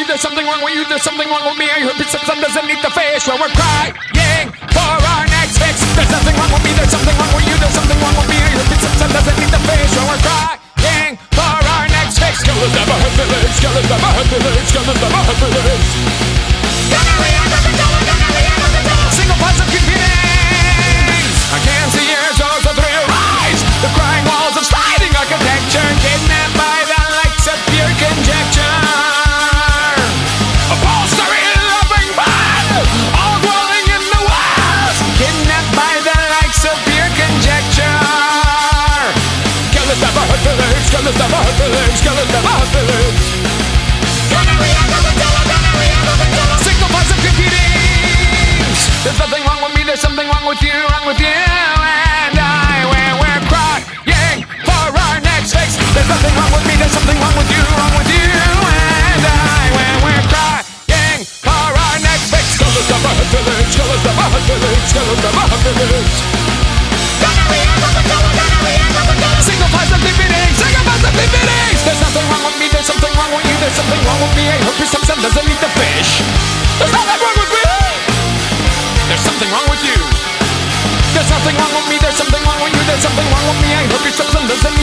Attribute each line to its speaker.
Speaker 1: me, there's something wrong with you, there's something wrong with me. I heard the sun doesn't need the fish Well, we're crying for our next fix. There's nothing wrong with me, there's something wrong with you, there's something wrong with me. I heard the sun doesn't need the fish Well, we're crying for our next fix. Skeletons never had feelings, skeletons never had feelings, skeletons never had feelings. Gonna the bad feelings, gonna the bad feelings Gonorrhea, gonorrhea, gonorrhea, gonorrhea Signifies of good feelings There's nothing wrong with me, there's something wrong with you, wrong with you And I, when we're crying for our next fix There's nothing wrong with me, there's something wrong with you, wrong with you And I, when we're crying for our next fix Gonna the bad feelings, gonna the bad feelings, gonna the bad feelings the